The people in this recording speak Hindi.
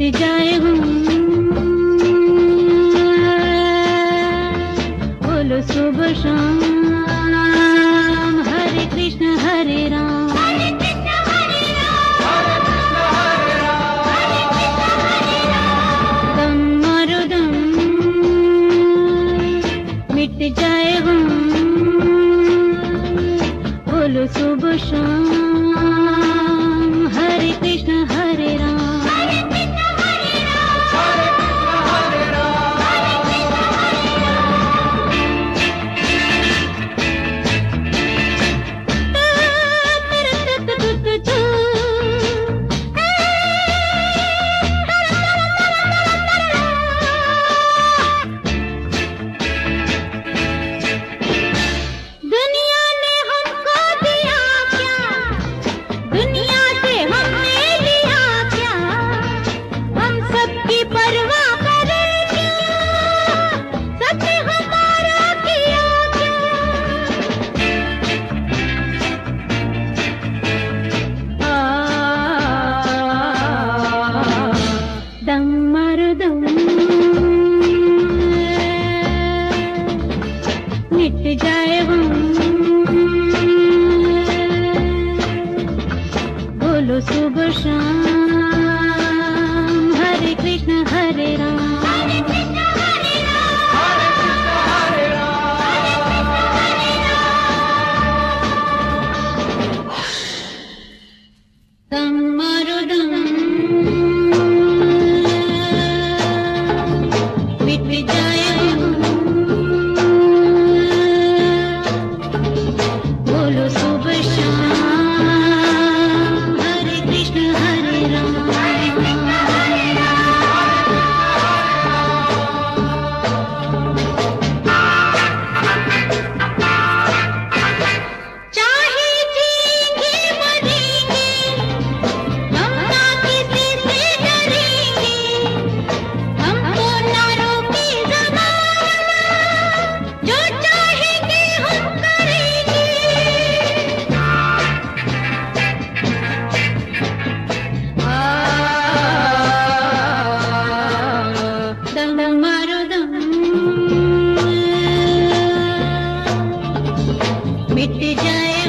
बीत जाए हूँ बोलो सुबह शाम हरे कृष्ण हरे राम। जाए हम। बोलो सुबह शाम। did मिट जाए